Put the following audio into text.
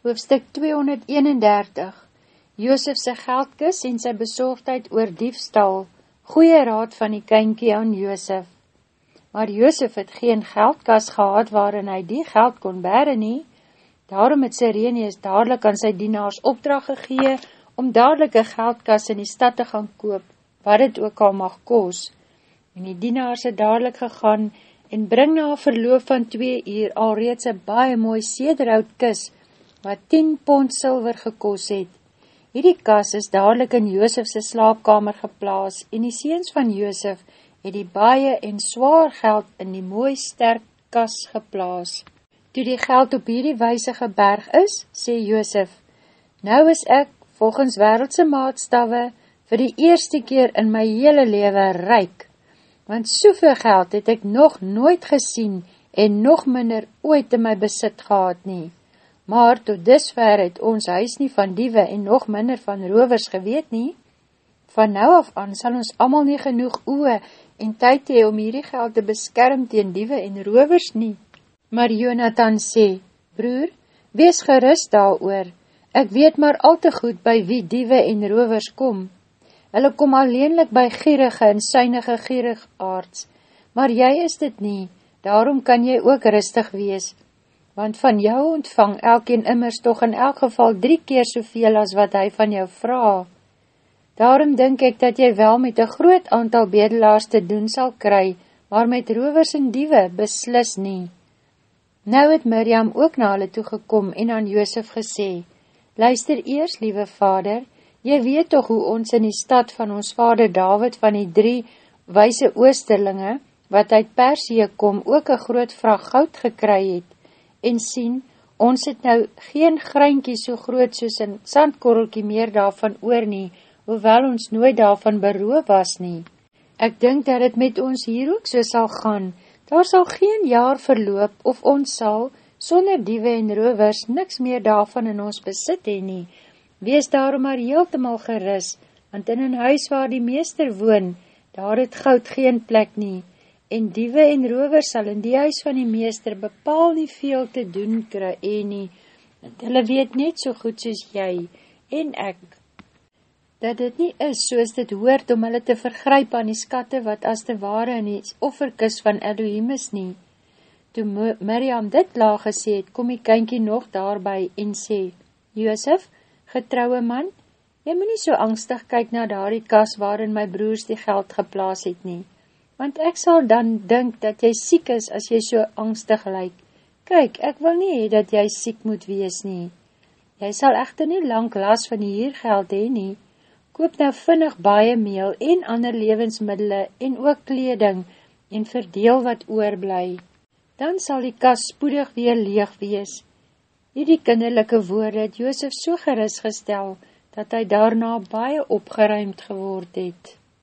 Hoofstuk 231 Joosefse geldkis en sy bezorgdheid oor diefstal, goeie raad van die kynkie aan Joosef. Maar Joosef het geen geldkas gehad waarin hy die geld kon bere nie, daarom het Sireneus dadelijk aan sy dienaars opdracht gegee om dadelijk een geldkas in die stad te gaan koop, wat het ook al mag koos. En die dienaars het dadelijk gegaan en bring na verloof van twee uur al reeds een baie mooi sederhout kis, wat 10 pond silver gekos het. Hierdie kas is dadelijk in Joosefse slaapkamer geplaas en die seens van Joosef het die baie en zwaar geld in die mooi sterk kas geplaas. Toe die geld op hierdie wijse geberg is, sê Joosef, nou is ek, volgens wereldse maatstawwe, vir die eerste keer in my hele lewe ryk, want soveel geld het ek nog nooit gesien en nog minder ooit in my besit gehad nie maar tot disver het ons huis nie van diewe en nog minder van rovers geweet nie. Van nou af aan sal ons amal nie genoeg oe en tyd hee om hierdie geld te beskerm teen diewe en rovers nie. Maar Jonathan sê, broer, wees gerust daar oor, ek weet maar al te goed by wie diewe en rovers kom. Hulle kom alleenlik by gierige en suinige gierig aards, maar jy is dit nie, daarom kan jy ook rustig wees, want van jou ontvang elkeen immers toch in elk geval drie keer soveel as wat hy van jou vraag. Daarom denk ek dat jy wel met een groot aantal bedelaars te doen sal kry, maar met rovers en diewe beslis nie. Nou het Miriam ook na hulle toegekom en aan Joosef gesê, Luister eers, liewe vader, jy weet toch hoe ons in die stad van ons vader David van die drie wijse oosterlinge, wat uit Persie kom, ook een groot vraag goud gekry het, en sien, ons het nou geen greinkie so groot soos een sandkorrelkie meer daarvan oor nie, hoewel ons nooit daarvan beroof was nie. Ek dink dat het met ons hier ook so sal gaan, daar sal geen jaar verloop of ons sal, sonder diewe en rovers, niks meer daarvan in ons besit heen nie. Wees daarom maar heeltemal geris, want in een huis waar die meester woon, daar het goud geen plek nie, en diewe en rover sal in die huis van die meester bepaal nie veel te doen kry en nie, want hulle weet net so goed soos jy en ek, dat dit nie is soos dit hoort om hulle te vergryp aan die skatte wat as te ware in die offerkis van Elohim is nie. Toe Miriam dit laag gesê het, kom die kynkie nog daarby en sê, Joosef, getrouwe man, jy moet nie so angstig kyk na daar die kas waarin my broers die geld geplaas het nie want ek sal dan dink dat jy siek is as jy so angstig lyk. Kyk, ek wil nie hee dat jy siek moet wees nie. Jy sal echter nie lang las van die hiergeld hee nie. Koop nou vinnig baie meel en ander levensmiddele en ook kleding en verdeel wat oorblij. Dan sal die kas spoedig weer leeg wees. Hierdie kinderlijke woorde het Joosef so geris gestel, dat hy daarna baie opgeruimd geword het.